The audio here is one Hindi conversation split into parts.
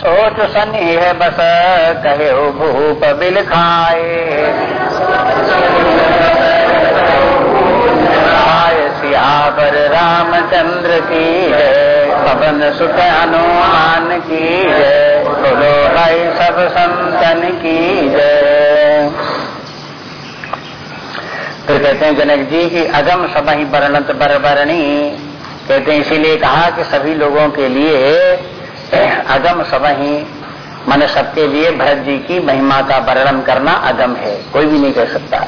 सोच सनी है बस कहे भूप बिल खाए सियावर रामचंद्र की है, पवन सुत हनुमान की है सब संतन की जय फिर कहते हैं, जनक जी की अगम सबही वर्णत बरबरणी कहते हैं, इसीलिए कहा कि सभी लोगों के लिए अगम सबही मन सबके लिए भरत जी की महिमा का वर्णन करना अगम है। कोई भी नहीं कर सकता।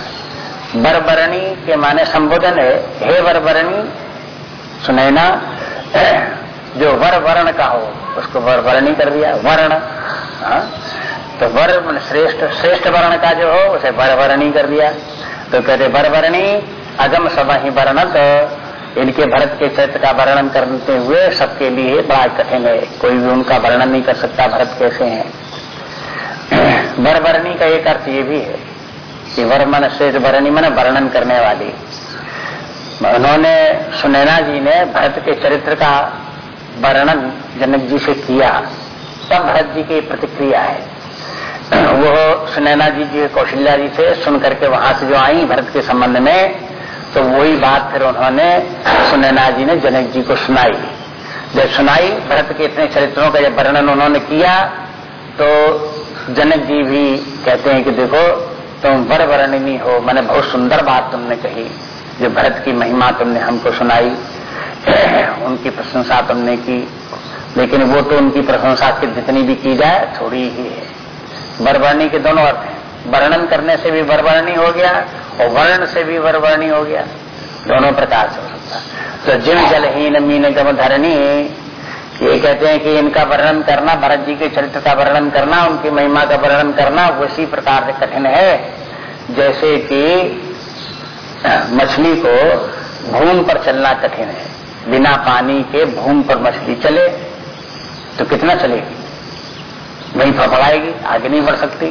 बरबरणी के माने संबोधन है, हे बरबरणी सुनैना जो वर वर्ण का हो, उसको वर वर्णी कर दिया, वर्ण हाँ? तो वर श्रेष्ठ श्रेष्ठ वर्ण का जो हो, उसे वर वर्णी कर दिया। तो कहते वर वर्णी अगम सभा ही वर्णत इनके भरत के चरित्र का वर्णन करते हुए सबके लिए बड़ा कठिन है। कोई भी उनका वर्णन नहीं कर सकता, भरत कैसे हैं? वरवर्णी का एक अर्थ ये भी है कि वर मन श्रेष्ठ वर्णी मन वर्णन करने वाली। उन्होंने सुनैना जी ने भरत के चरित्र का वर्णन जनक जी से किया। तब भरत जी की प्रतिक्रिया है। वो सुनैना जी जी, कौशल्या जी से सुन करके वहाँ से जो आई, भरत के संबंध में तो वही बात फिर उन्होंने सुनैना जी ने जनक जी को सुनाई। जब सुनाई, भरत के इतने चरित्रों का जब वर्णन उन्होंने किया तो जनक जी भी कहते हैं कि देखो, तुम वर वर्णनी हो, मैंने बहुत सुंदर बात तुमने कही, जो भरत की महिमा तुमने हमको सुनाई, उनकी प्रशंसा तुमने की। लेकिन वो तो उनकी प्रशंसा की जितनी भी की जाए, थोड़ी ही है। बरवर्णी के दोनों अर्थ हैं। वर्णन करने से भी बरवर्णी हो गया और वर्ण से भी बरवर्णी हो गया। दोनों प्रकार से हो सकता तो जिन जलहीन, मीन गम धरणी ये कहते हैं कि इनका वर्णन करना, भरत जी के चरित्र का वर्णन करना, उनकी महिमा का वर्णन करना उसी प्रकार से कठिन है। जैसे कि मछली को भूम पर चलना कठिन है। बिना पानी के भूम पर मछली चले तो कितना चलेगी? वही फफड़ाएगी, आगे नहीं बढ़ सकती।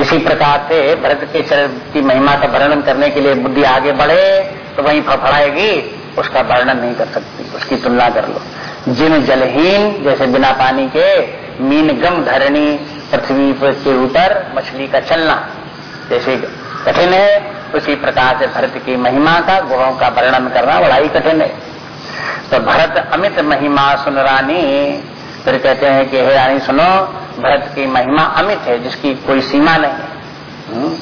इसी प्रकार से भरत के चरित्र की महिमा का वर्णन करने के लिए बुद्धि आगे बढ़े तो वही फफड़ाएगी, उसका वर्णन नहीं कर सकती, उसकी तुलना कर लो। जिन जलहीन, जैसे बिना पानी के मीन गम धरणी पृथ्वी के ऊपर मछली का चलना, जैसे कठिन है, उसी प्रकार से भरत की महिमा का, गुणों का वर्णन करना बड़ा ही कठिन है। तो भरत अमित महिमा सुन रानी, फिर कहते हैं कि, हे रानी, सुनो भरत की महिमा अमित है, जिसकी कोई सीमा नहीं है। हम्म।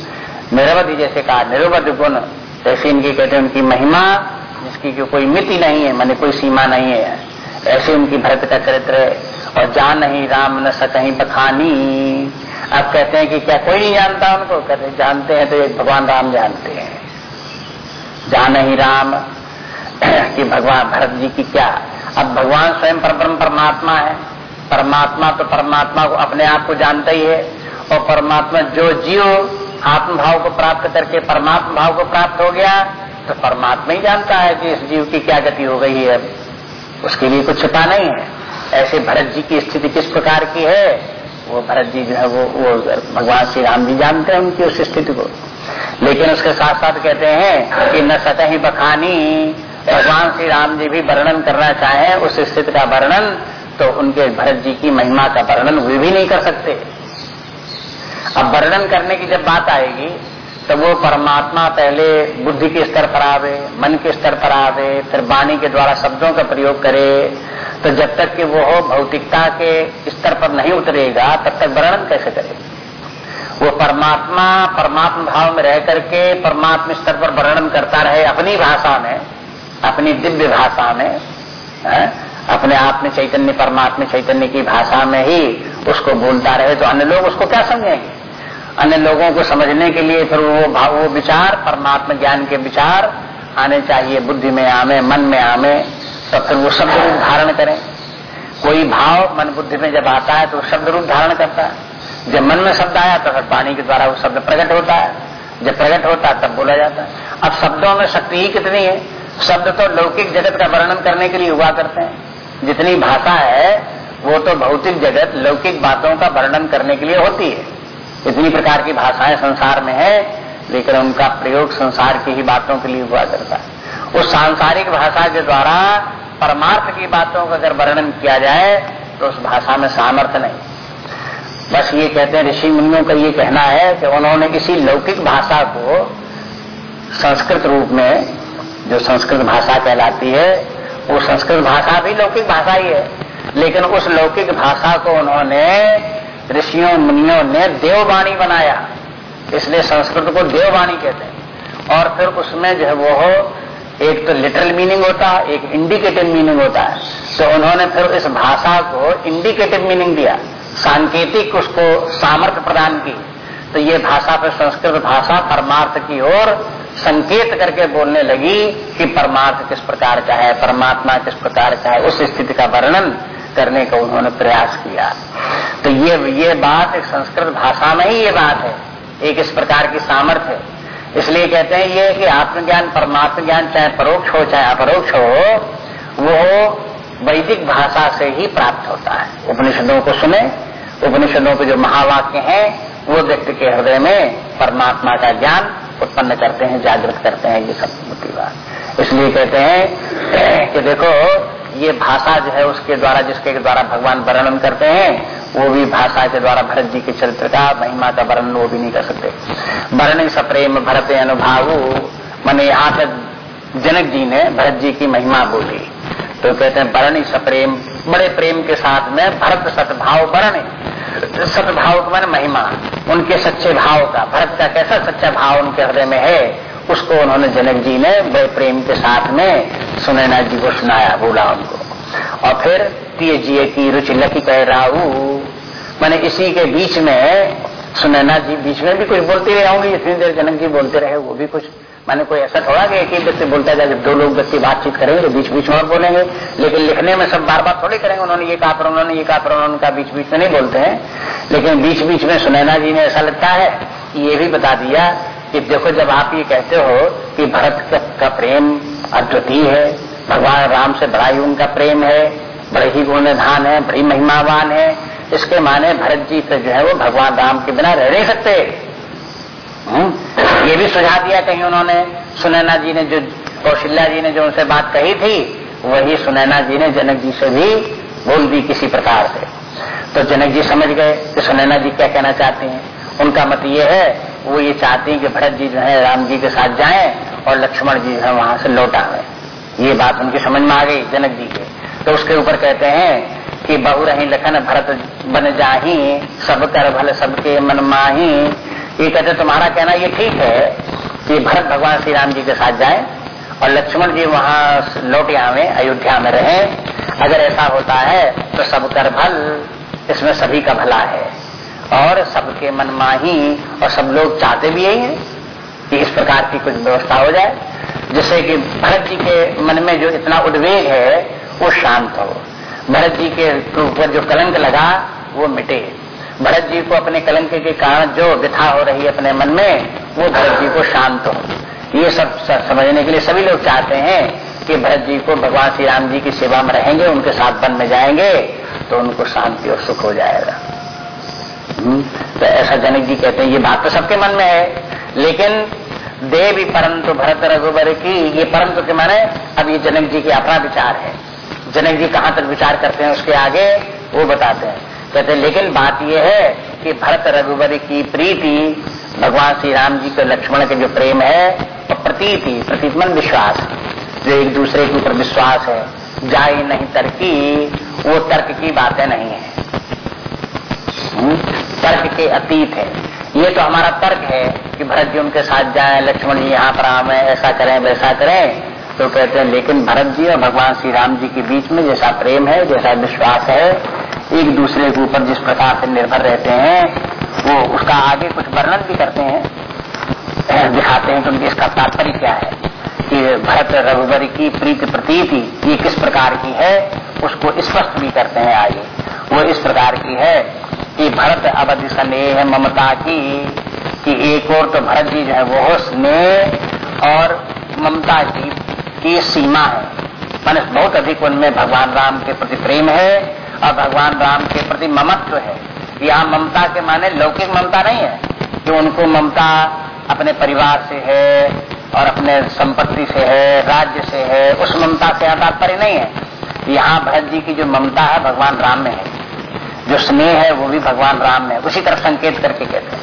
निरवधि जैसे कहा, निरवध गुण, जैसे इनकी कहते हैं, उनकी महिमा, जिसकी कोई मिति नहीं है, मैंने कोई सीमा नहीं है। ऐसे उनकी भरत का चरित्र है, और जान नहीं, राम न सकही बखानी। अब कहते हैं कि क्या कोई नहीं जानता उनको? कहते जानते हैं तो एक भगवान राम जानते हैं। जान ही राम कि भगवान, भरत जी की क्या? अब भगवान स्वयं परब्रह्म परमात्मा है। परमात्मा तो परमात्मा को अपने आप को जानता ही है और परमात्मा जो जीव आत्म भाव को प्राप्त करके परमात्मा भाव को प्राप्त हो गया तो परमात्मा ही जानता है कि इस जीव की क्या गति हो गई है। उसके लिए कुछ छिपा नहीं है। ऐसे भरत जी की स्थिति किस प्रकार की है, वो भरत जी जो है, वो वो भगवान श्री राम जी जानते हैं उनकी उस स्थिति को। लेकिन उसके साथ साथ कहते हैं कि न सतह बखानी, भगवान श्री राम जी भी वर्णन करना चाहे, उस स्थिति का वर्णन तो उनके भरत जी की महिमा का वर्णन वे भी नहीं कर सकते अब वर्णन करने की जब बात आएगी तो वो परमात्मा पहले बुद्धि के स्तर पर आवे, मन के स्तर पर आवे, फिर वाणी के द्वारा शब्दों का प्रयोग करे तो जब तक कि वो भौतिकता के स्तर पर नहीं उतरेगा, तब तक वर्णन कैसे करे वो परमात्मा परमात्मा भाव में रह करके परमात्मा स्तर पर वर्णन करता रहे अपनी भाषा में, अपनी दिव्य भाषा में, है? अपने आप में चैतन्य, परमात्मा चैतन्य की भाषा में ही उसको बोलता रहे तो अन्य लोग उसको क्या समझेंगे? अन्य लोगों को समझने के लिए फिर वो भाव वो विचार, परमात्मा ज्ञान के विचार आने चाहिए, बुद्धि में आवे मन में आवे तो फिर वो शब्द रूप धारण करें। कोई भाव मन बुद्धि में जब आता है तो शब्द रूप धारण करता है। जब मन में शब्द आया तो फिर पानी के द्वारा वो शब्द प्रकट होता है। जब प्रकट होता है, तब बोला जाता है। अब शब्दों में शक्ति ही कितनी है? शब्द तो लौकिक जगत का वर्णन करने के लिए हुआ करते हैं। जितनी भाषा है, वो तो भौतिक जगत, लौकिक बातों का वर्णन करने के लिए होती है। इतनी प्रकार की भाषाएँ संसार में है, लेकिन उनका प्रयोग संसार की ही बातों के लिए हुआ करता है। उस सांसारिक भाषा के द्वारा परमार्थ की बातों का अगर वर्णन किया जाए तो उस भाषा में सामर्थ्य नहीं। बस ये कहते हैं, ऋषि मुनियों का ये कहना है कि उन्होंने किसी लौकिक भाषा को संस्कृत रूप में, जो संस्कृत भाषा कहलाती है वो संस्कृत भाषा भी लौकिक भाषा ही है। लेकिन उस लौकिक भाषा को उन्होंने ऋषियों, मुनियों ने देववाणी बनाया। इसलिए संस्कृत को देववाणी कहते हैं। और फिर उसमें जो है वो एक तो लिटरल मीनिंग होता है, एक इंडिकेटिव मीनिंग होता है। तो उन्होंने फिर इस भाषा को इंडिकेटिव मीनिंग दिया। सांकेतिक उसको सामर्थ्य प्रदान की। तो ये भाषा फिर संस्कृत भाषा परमार्थ की ओर संकेत करके बोलने लगी कि परमार्थ किस प्रकार का है, परमात्मा किस प्रकार का है, उस स्थिति का वर्णन करने का उन्होंने प्रयास किया। तो ये ये बात एक संस्कृत भाषा में ही ये बात है। एक इस प्रकार की सामर्थ्य है। इसलिए कहते हैं ये कि आत्मज्ञान परमात्म ज्ञान चाहे परोक्ष हो, चाहे अपरोक्ष हो, वो वैदिक भाषा से ही प्राप्त होता है। उपनिषदों को सुने, उपनिषदों के जो महावाक्य हैं, वो व्यक्ति के हृदय में परमात्मा का ज्ञान उत्पन्न करते हैं, जागृत करते हैं, ये सब बात। इसलिए कहते हैं कि देखो, ये भाषा जो है उसके द्वारा, जिसके द्वारा भगवान वर्णन करते हैं, वो भी भाषा के द्वारा भरत जी के चरित्र का महिमा का वर्णन वो भी नहीं कर सकते। वर्ण सप्रेम भरत अनुभाव, मैंने यहाँ पे जनक जी ने भरत जी की महिमा बोली। तो कहते हैं, वर्ण सप्रेम, बड़े प्रेम के साथ में भरत सतभाव वर्ण। सतभाव का मैंने महिमा। उनके सच्चे भाव का। भरत का कैसा सच्चा भाव उनके हृदय में है, उसको उन्होंने जनक जी ने बड़े प्रेम के साथ में सुनैना जी को सुनाया, बोला उनको। और फिर तीय जी की रुचि लकी कह राहू। मैंने इसी के बीच में सुनैना जी, बीच में भी कुछ बोलते रहे होंगे इतनी देर जनक जी बोलते रहे, वो भी कुछ मैंने कोई ऐसा थोड़ा कि एक ही व्यक्ति बोलता है दो लोग व्यक्ति बातचीत करेंगे तो बीच बीच में बोलेंगे लेकिन लिखने में सब बार बार थोड़ी करेंगे, उन्होंने ये कहा पर उन्होंने ये कहा पर उन्होंने कहा बीच बीच में नहीं बोलते हैं लेकिन बीच बीच में सुनैना जी ने ऐसा लगता है ये भी बता दिया कि देखो जब आप ये कहते हो कि भरत का प्रेम अद्वितीय है, भगवान राम से बड़ा ही उनका प्रेम है, बड़े ही गुणधान है, बड़ी महिमावान है, इसके माने भरत जी से जो है वो भगवान राम के बिना रह नहीं सकते? ये भी सुझा दिया कहीं उन्होंने। सुनैना जी ने जो, कौशल्या जी ने जो उनसे बात कही थी, वही सुनैना जी ने जनक जी से भी बोल दी किसी प्रकार से। तो जनक जी समझ गए कि सुनैना जी क्या कहना चाहते हैं। उनका मत ये है, वो ये चाहती हैं कि भरत जी जो है, राम जी के साथ जाएँ और लक्ष्मण जी जो है, वहाँ से लौट आवे ये बात उनकी समझ में आ गई जनक जी के। तो उसके ऊपर कहते हैं कि बहु रही लखन भरत बन जाही, सब कर भल सबके मन माही। ये कहते तुम्हारा कहना ये ठीक है कि भरत भगवान श्री राम जी के साथ जाए और लक्ष्मण जी वहाँ लौट आवे, अयोध्या में रहे। अगर ऐसा होता है तो सब कर भल, इसमें सभी का भला है। और सबके मन माही और सब लोग चाहते भी यही है कि इस प्रकार की कुछ व्यवस्था हो जाए, जिससे कि भरत जी के मन में जो इतना उद्वेग है, वो शांत हो। भरत जी के ऊपर जो कलंक लगा, वो मिटे। भरत जी को अपने कलंक के कारण जो व्यथा हो रही है अपने मन में वो भरत जी को शांत हो। ये सब समझने के लिए सभी लोग चाहते हैं कि भरत जी को भगवान श्री राम जी की सेवा में रहेंगे उनके साथ वन में जाएँगे तो उनको शांति और सुख हो जाएगा। हम्म, तो ऐसा जनक जी कहते हैं ये बात तो सबके मन में है लेकिन देवी परंतु भरत रघुबर की ये परंतु के माने अब ये जनक जी की अपना विचार है। जनक जी कहाँ तक विचार करते हैं उसके आगे वो बताते हैं। कहते लेकिन बात यह है कि भरत रघुबर की प्रीति, भगवान श्री राम जी के लक्ष्मण के जो प्रेम है, वो प्रतीति प्रतीतमन विश्वास जो एक दूसरे के ऊपर विश्वास है, जाए नहीं तर्की, वो तर्क की बातें नहीं है। हम्म? तर्क के अतीत है। ये तो हमारा तर्क है कि भरत जी उनके साथ जाए, लक्ष्मण जी यहाँ पर आवे, ऐसा करें, वैसा करें। तो कहते हैं, लेकिन भरत जी और भगवान श्री राम जी के बीच में जैसा प्रेम है, जैसा विश्वास है एक दूसरे के ऊपर जिस प्रकार से निर्भर रहते हैं, वो उसका आगे कुछ वर्णन भी करते हैं, दिखाते हैं कि उनकी इसका तात्पर्य क्या है। कि भरत रघुवर की प्रीति प्रतीति ये किस प्रकार की है, उसको स्पष्ट भी करते हैं आगे। वो इस प्रकार की है कि भरत अवधि स्नेह ममता की, कि एक और तो भरत जी जो है वो स्नेह और ममता की की सीमा है। मन बहुत अधिक उनमें भगवान राम के प्रति प्रेम है और भगवान राम के प्रति ममत्व है। यहाँ ममता के माने लौकिक ममता नहीं है। कि उनको ममता अपने परिवार से है और अपने संपत्ति से है, राज्य से है, उस ममता से यहाँ तात्पर्य नहीं है। यहाँ भरत जी की जो ममता है, भगवान राम में है। जो स्नेह है, वो भी भगवान राम में उसी तरफ़ संकेत करके कहते हैं।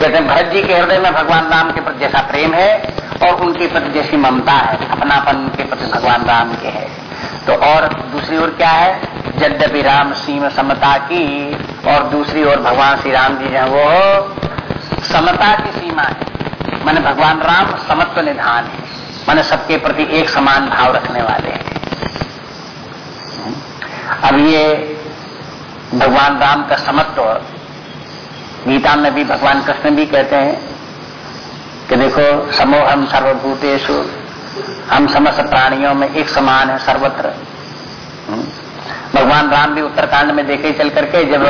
कहते हैं, भरत जी के हृदय में भगवान राम के प्रति जैसा प्रेम है और उनके प्रति जैसी ममता है। अपनापन के प्रति भगवान राम के है। तो और दूसरी ओर क्या है? यद्यपि राम सीम समता की और दूसरी ओर भगवान श्री राम जी जो वो समता की सीमा है। मैंने भगवान राम समत्व निधान है। मैंने सबके प्रति एक समान भाव रखने वाले हैं। अब ये भगवान राम का समत्व, गीता में भी भगवान कृष्ण भी कहते हैं कि देखो समोहम हम सर्वभूतेशु हम समस्त प्राणियों में एक समान है सर्वत्र। हम्म। भगवान राम भी उत्तरकांड में देखे चल करके जब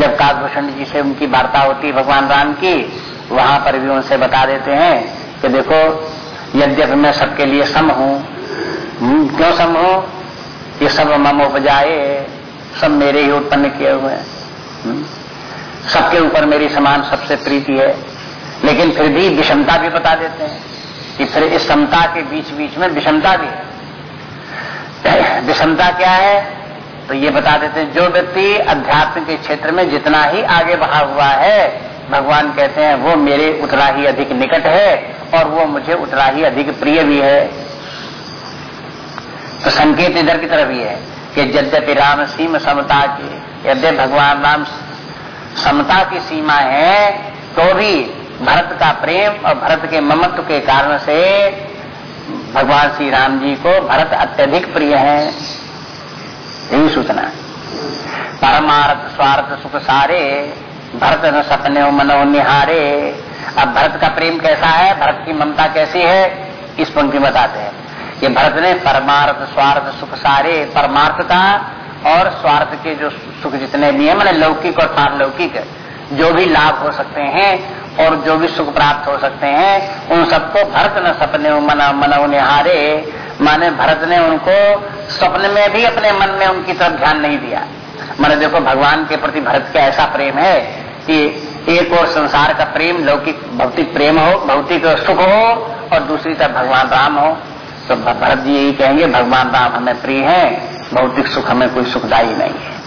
जब कालभूषण जी से उनकी वार्ता होती है भगवान राम की वहाँ पर भी उनसे बता देते हैं कि देखो यद्यपि मैं सबके लिए सम हूँ। हम्म, क्यों सम हूँ? ये सब मम उपजाए सब मेरे ही उत्पन्न किए हुए हैं। हम्म। सबके ऊपर मेरी समान सबसे प्रीति है। लेकिन फिर भी विषमता भी बता देते हैं। कि फिर इस समता के बीच बीच में विषमता भी है। विषमता क्या है? तो ये बता देते जो व्यक्ति अध्यात्म के क्षेत्र में जितना ही आगे बढ़ा हुआ है, भगवान कहते हैं, वो मेरे उतना ही अधिक निकट है और वो मुझे उतना ही अधिक प्रिय भी है। तो संकेत इधर की तरफ़ ही है कि यद्यपि राम सीम समता की यद्य भगवान राम समता की सीमा है तो भी भरत का प्रेम और भरत के ममत्व के कारण से भगवान श्री राम जी को भरत अत्यधिक प्रिय है। यही सूचना। परमार्थ, स्वार्थ, सुख सारे, भरत न सपने मनो निहारे। अब भरत का प्रेम कैसा है? भरत की ममता कैसी है? इस पंक्ति बताते हैं। ये भरत ने परमार्थ, स्वार्थ, सुख सारे, परमार्थ का और स्वार्थ के जो सुख जितने भी है, मैंने लौकिक और पारलौकिक जो भी लाभ हो सकते हैं और जो भी सुख प्राप्त हो सकते हैं, उन सबको भरत न सपने मना मना निहारे माने भरत ने उनको स्वप्न में भी अपने मन में उनकी तरफ़ ध्यान नहीं दिया। मैंने देखो, भगवान के प्रति भरत का ऐसा प्रेम है कि एक और संसार का प्रेम, लौकिक भौतिक प्रेम हो, भौतिक सुख हो, और दूसरी तरफ़ भगवान राम हो। तो भरत जी यही कहेंगे, भगवान राम हमें प्रिय है, भौतिक सुख हमें कोई सुखदायी नहीं है।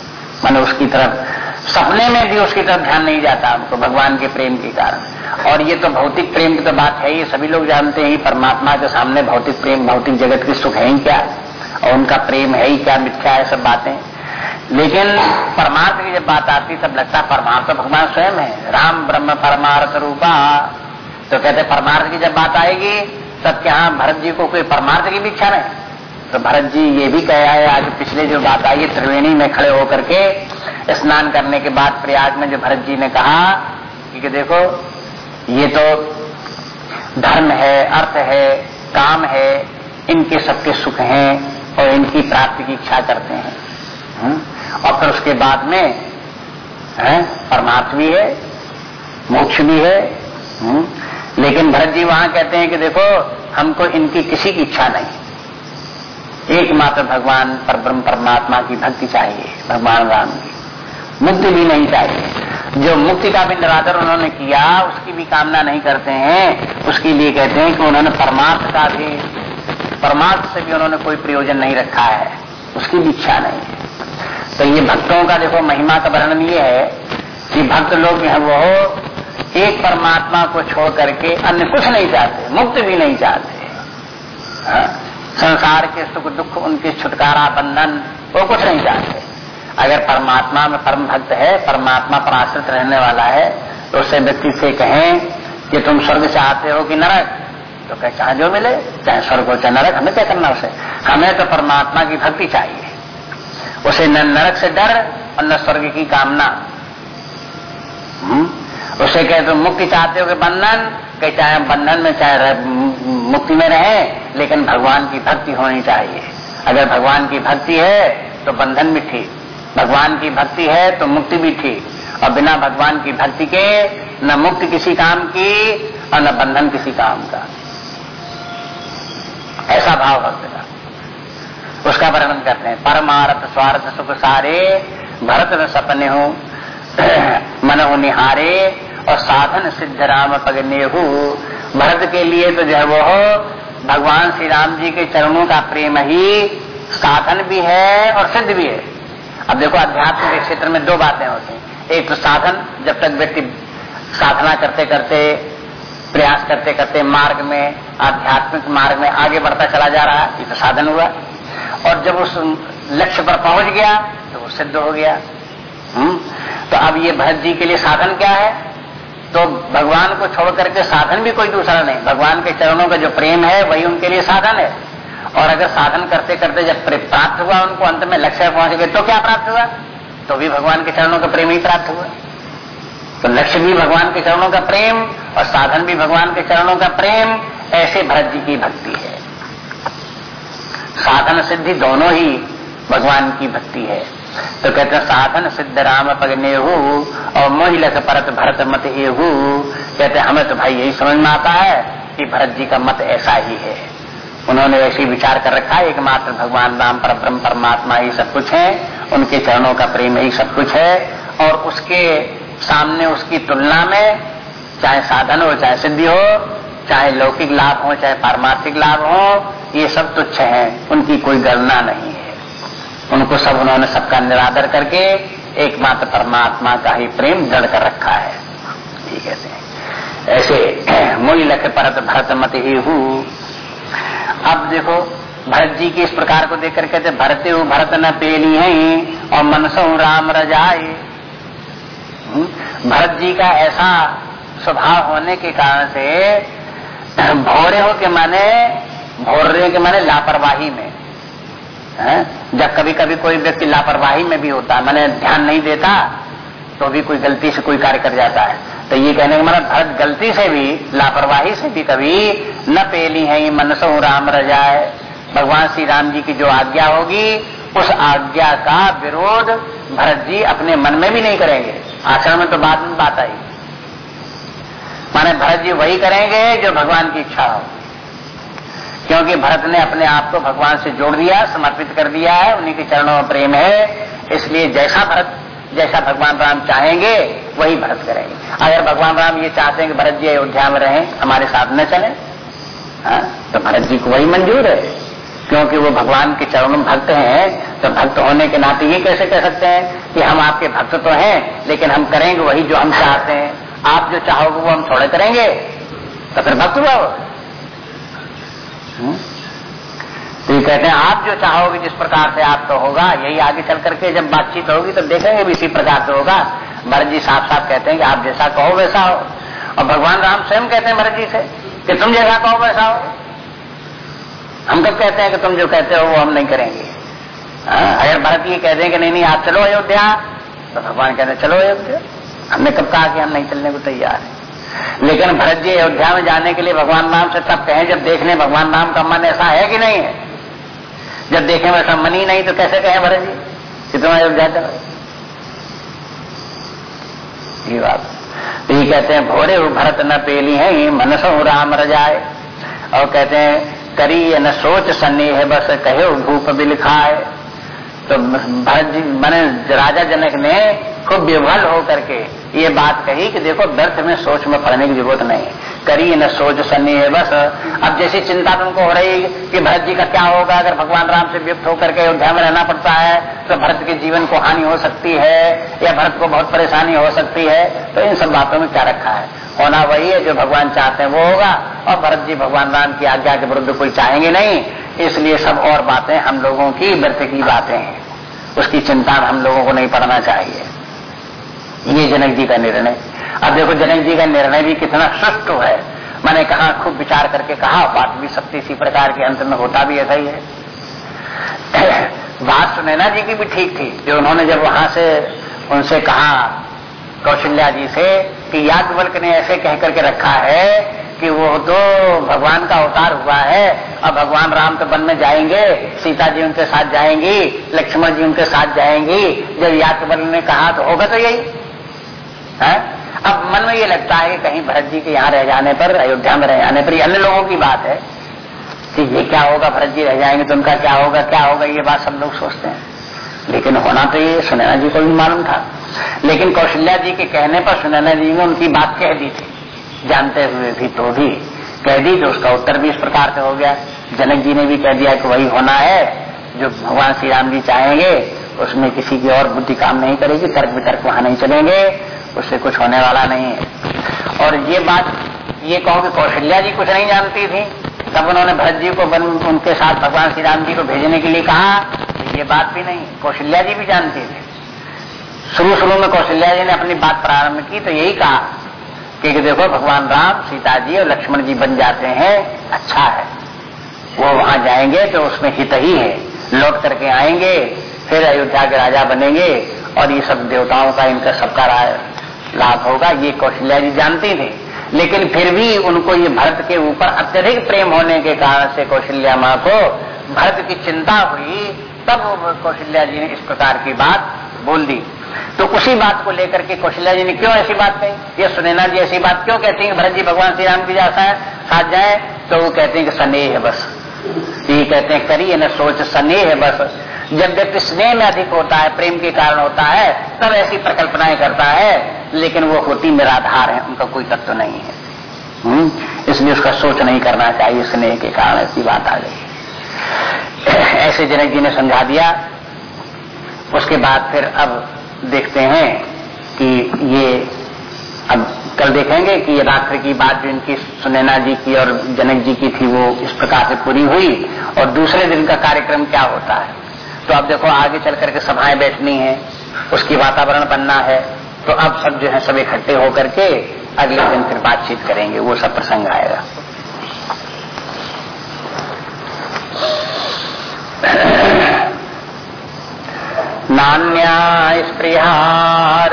मैंने उसकी तरफ़ सपने में भी उसकी तरफ़ ध्यान नहीं जाता हमको भगवान के प्रेम के कारण। और ये तो भौतिक प्रेम की तो बात है ही सभी लोग जानते हैं, परमात्मा के सामने भौतिक प्रेम, भौतिक जगत के सुख है ही क्या? और उनका प्रेम है ही क्या? मिथ्या है सब बातें। लेकिन परमार्थ की जब बात आती तब लगता परमार्थ तो भगवान स्वयं है। राम ब्रह्म परमार्थ रूपा। तो कहते परमार्थ की जब बात आएगी, तब क्या भरत जी को कोई परमार्थ की भी इच्छा नहीं? तो भरत जी ये भी कहा है आज पिछले जो बात आई, त्रिवेणी में खड़े होकर के स्नान करने के बाद प्रयाग में जो भरत जी ने कहा कि देखो, ये तो धर्म है, अर्थ है, काम है, इनके सबके सुख हैं और इनकी प्राप्ति की इच्छा करते हैं हम्म? और फिर उसके बाद में, है भी है, मोक्ष भी है हम्म? लेकिन भरत जी वहाँ कहते हैं कि देखो, हमको इनकी किसी की इच्छा नहीं एकमात्र भगवान पर ब्रह्म परमात्मा की भक्ति चाहिए, भगवान राम की मुक्ति भी नहीं चाहिए जो मुक्ति का भी निरादर उन्होंने किया, उसकी भी कामना नहीं करते हैं। उसके लिए कहते हैं कि उन्होंने परमार्थ का भी, परमार्थ से भी उन्होंने कोई प्रयोजन नहीं रखा है। उसकी भी इच्छा नहीं है। तो ये भक्तों का देखो, महिमा का वर्णन ये है कि भक्त लोग हैं वो एक परमात्मा को छोड़ करके अन्य कुछ नहीं चाहते, मुक्त भी नहीं चाहते। हाँ? संसार के सुख दुख, उनके छुटकारा, बंधन, वो कुछ नहीं चाहते। अगर परमात्मा में परम भक्त है, परमात्मा पर आश्रित रहने वाला है तो उसे व्यक्ति से कहें कि तुम स्वर्ग चाहते हो कि नरक? तो कहे, चाहे जो मिले, चाहे स्वर्ग हो, चाहे नरक, हमें क्या करना उसे? हमें तो परमात्मा की भक्ति चाहिए। उसे न नरक से डर और न स्वर्ग की कामना। हम्म? उसे कहे, तुम मुक्ति चाहते हो कि बंधन? कहे, चाहे बंधन में, चाहे मुक्ति में रहे, लेकिन भगवान की भक्ति होनी चाहिए। अगर भगवान की भक्ति है तो बंधन भी ठीक। भगवान की भक्ति है तो मुक्ति भी ठीक और बिना भगवान की भक्ति के, न मुक्ति किसी काम की, और न बंधन किसी काम का। ऐसा भाव भक्त का। उसका वर्णन करते हैं, परमारथ स्वार्थ सुख सारे, भरत न सपने हो, मन हो निहारे, और साधन सिद्ध राम पगनेहू भरत के लिए तो जो है वो भगवान श्री राम जी के चरणों का प्रेम ही साधन भी है और सिद्ध भी है। अब देखो अध्यात्म के क्षेत्र में दो बातें होती हैं। एक तो साधन, जब तक व्यक्ति साधना करते करते, प्रयास करते करते मार्ग में, आध्यात्मिक मार्ग में आगे बढ़ता चला जा रहा है ये तो साधन हुआ। और जब उस लक्ष्य पर पहुँच गया तो वो सिद्ध हो गया। हुँ? तो अब ये भरत जी के लिए साधन क्या है? तो भगवान को छोड़ करके साधन भी कोई दूसरा नहीं। भगवान के चरणों का जो प्रेम है, वही उनके लिए साधन है। और अगर साधन करते करते जब प्राप्त हुआ उनको, अंत में लक्ष्य पहुँच गए तो क्या प्राप्त हुआ? तो भी भगवान के चरणों का प्रेम ही प्राप्त हुआ। तो लक्ष्य भी भगवान के चरणों का प्रेम और साधन भी भगवान के चरणों का प्रेम, ऐसे भरत जी की भक्ति है। साधन सिद्धि दोनों ही भगवान की भक्ति है। तो कहते हैं, साधन सिद्ध राम पगनेहू और मोहिलक परत भरत मत एहू। कहते हमें तो भाई यही समझ में आता है कि भरत जी का मत ऐसा ही है। उन्होंने ऐसी विचार कर रखा है, एकमात्र भगवान राम पर, ब्रह्म परमात्मा ही सब कुछ है, उनके चरणों का प्रेम ही सब कुछ है, और उसके सामने उसकी तुलना में चाहे साधन हो, चाहे सिद्धि हो, चाहे लौकिक लाभ हो, चाहे पारमार्थिक लाभ हो, ये सब तुच्छ है, उनकी कोई गणना नहीं है। उनको सब उन्होंने सबका निरादर करके एकमात्र परमात्मा का ही प्रेम जड़ कर रखा है। ठीक है, ऐसे मूल लख परत भरत मत ही हूँ। अब देखो भरत जी की इस प्रकार को देख कर कहते भरते हो भरत न पेली है और मनसो राम रजाए। हम्म, भरत जी का ऐसा स्वभाव होने के कारण से भोरे हो के माने भोरे के माने लापरवाही में। है? जब कभी कभी कोई व्यक्ति लापरवाही में भी होता है मैंने ध्यान नहीं देता तो भी कोई गलती से कोई कार्य कर जाता है। तो ये कहने का मतलब भरत गलती से भी, लापरवाही से भी कभी न पेली है मनसो राम रजाए भगवान श्री राम जी की जो आज्ञा होगी, उस आज्ञा का विरोध भरत जी अपने मन में भी नहीं करेंगे। आचरण में तो बाद में बात आई। माने भरत जी वही करेंगे जो भगवान की इच्छा हो। क्योंकि भरत ने अपने आप को भगवान से जोड़ दिया, समर्पित कर दिया है, उन्हीं के चरणों में प्रेम है। इसलिए जैसा भरत जैसा भगवान राम चाहेंगे वही भरत करेंगे। अगर भगवान राम ये चाहते हैं कि भरत जी अयोध्या में रहें हमारे साथ न चले हाँ, तो भरत जी को वही मंजूर है। क्योंकि वो भगवान के चरणों में भक्त हैं तो भक्त होने के नाते ये कैसे कह सकते हैं कि हम आपके भक्त तो हैं लेकिन हम करेंगे वही जो हम चाहते हैं। आप जो चाहोगे वो हम थोड़े करेंगे तो फिर भक्त हुआ? तो ये कहते हैं आप जो चाहोगे जिस प्रकार से आप तो होगा यही आगे चल करके जब बातचीत होगी तो देखेंगे भी इसी प्रकार से होगा। भरत जी साफ़ साफ़ कहते हैं कि आप जैसा कहो वैसा हो। और भगवान राम स्वयं कहते हैं भरत जी से कि तुम जैसा कहो वैसा हो। हम कब कहते हैं कि तुम जो कहते हो वो हम नहीं करेंगे। हाँ, अगर भरत ये कहते हैं कि नहीं नहीं आप चलो अयोध्या तो भगवान कहते हैं चलो अयोध्या। हमने कब कहा कि हम नहीं चलने को तैयार है। लेकिन भरत जी अयोध्या में जाने के लिए भगवान राम से तब कहें जब देखने भगवान राम का मन ऐसा है कि नहीं है। जब देखें वैसा मन ही नहीं तो कैसे कहें भरत जी कि तुम अयोध्या चलो ये बात। तो ये कहते हैं, भोरे भरत न पेली है मनसो राम रजाए। और कहते हैं, करी न सोच सन्नी है, बस कहे भूप बिलखाए तो भरत जी, मैंने राजा जनक ने खूब विभल होकर के ये बात कही कि देखो व्यर्थ में सोच में पड़ने की ज़रूरत नहीं। करी न सोच सन्नी है बस। अब जैसी चिंता तुमको हो रही कि भरत जी का क्या होगा, अगर भगवान राम से व्यक्त होकर के अयोध्या में रहना पड़ता है तो भरत के जीवन को हानि हो सकती है, या भरत को बहुत परेशानी हो सकती है तो इन सब बातों में क्या रखा है? होना वही है जो भगवान चाहते हैं, वो होगा। और भरत जी भगवान राम की आज्ञा के विरुद्ध कोई चाहेंगे नहीं। इसलिए सब और बातें हम लोगों की व्यर्थ की बातें हैं। उसकी चिंता हम लोगों को नहीं पड़ना चाहिए। ये जनक जी का निर्णय। अब देखो, जनक जी का निर्णय भी कितना सुष्ट है। मैंने कहा, खूब विचार करके कहा, बात भी सत्य इसी प्रकार के अंत में होता भी ऐसा ही है। बात सुनैना जी की भी ठीक थी, जो उन्होंने जब वहाँ से उनसे कहा, कौशल्या जी से, कि याज्ञवल्क ने ऐसे कह करके रखा है कि वो तो भगवान का अवतार हुआ है और भगवान राम तो वन में जाएँगे, सीता जी उनके साथ जाएँगी, लक्ष्मण जी उनके साथ जाएँगी, जब याज्ञवल्क ने कहा तो होगा तो यही। है? अब मन में ये लगता है कहीं भरत जी के यहाँ रह जाने पर, अयोध्या में रह जाने पर अन्य लोगों की बात है कि ये क्या होगा, भरत जी रह जाएँगे तो उनका क्या होगा क्या होगा, ये बात सब लोग सोचते हैं। लेकिन होना तो ये सुनैना जी को भी मालूम था। लेकिन कौशल्या जी के कहने पर सुनैना जी ने उनकी बात कह दी थी। जानते हुए भी तो भी कह दी तो उसका उत्तर भी इस प्रकार से हो गया। जनक जी ने भी कह दिया कि वही होना है, जो भगवान श्री राम जी चाहेंगे, उसमें किसी की और बुद्धि काम नहीं करेगी तर्क वितर्क वहाँ नहीं चलेंगे। उससे कुछ होने वाला नहीं है। और ये बात ये कहो कि कौशल्या जी कुछ नहीं जानती थी तब उन्होंने भरत जी को बन, उनके साथ भगवान श्री राम जी को भेजने के लिए कहा ये बात भी नहीं कौशल्या जी भी जानती थी। शुरू शुरू में कौशल्या जी ने अपनी बात प्रारंभ की तो यही कहा कि देखो भगवान राम सीता जी और लक्ष्मण जी बन जाते हैं अच्छा है। वो वहाँ जाएँगे तो उसमें हित ही है। लौट करके आएँगे फिर अयोध्या के राजा बनेंगे और ये सब देवताओं का इनका सबका लाभ होगा, ये कौशल्या जी जानती थी। लेकिन फिर भी उनको ये भरत के ऊपर अत्यधिक प्रेम होने के कारण से कौशल्या माँ को भरत की चिंता हुई, तब कौशल्या जी ने इस प्रकार की बात बोल दी। तो उसी बात को लेकर के कौशल्या जी ने क्यों ऐसी बात कही? ये सुनैना जी ऐसी बात क्यों कहती है? भरत जी, भगवान श्री राम की जाता है, साथ जाए तो वो कहते हैं कि स्नेह है बस। ये कहते हैं, करिए न सोच, स्नेह है बस। जब व्यक्ति स्नेह में अधिक होता है, प्रेम के कारण होता है, तब ऐसी प्रकल्पनाएँ करता है, लेकिन वो होती निराधार है, उनका कोई तत्व नहीं है। हम्म? इसलिए उसका सोच नहीं करना चाहिए, स्नेह के कारण ऐसी बात आ गई। ऐसे जनक जी ने समझा दिया। उसके बाद फिर अब देखते हैं कि ये अब कल देखेंगे कि ये रात्रि की बात जो इनकी सुनैना जी की और जनक जी की थी, वो इस प्रकार से पूरी हुई, और दूसरे दिन का कार्यक्रम क्या होता है? तो अब देखो, आगे चल करके सभाएँ बैठनी है, उसकी वातावरण बनना है तो अब सब जो है सब इकट्ठे होकर के अगले दिन फिर बातचीत करेंगे, वो सब प्रसंग आएगा। नान्या स्प्रिया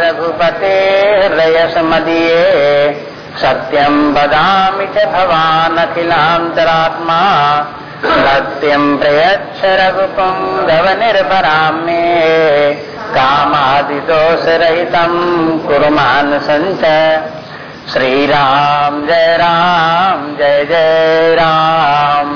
रघुपते रयस मदीये सत्यम बदामि च भवानखिलान्तरात्मा सत्यम प्रयच्छ रघुपुङ्गव निर्भरा मे कामादिदोषरहितम् कुर्मान् सञ्च श्रीराम जय राम जय जय राम।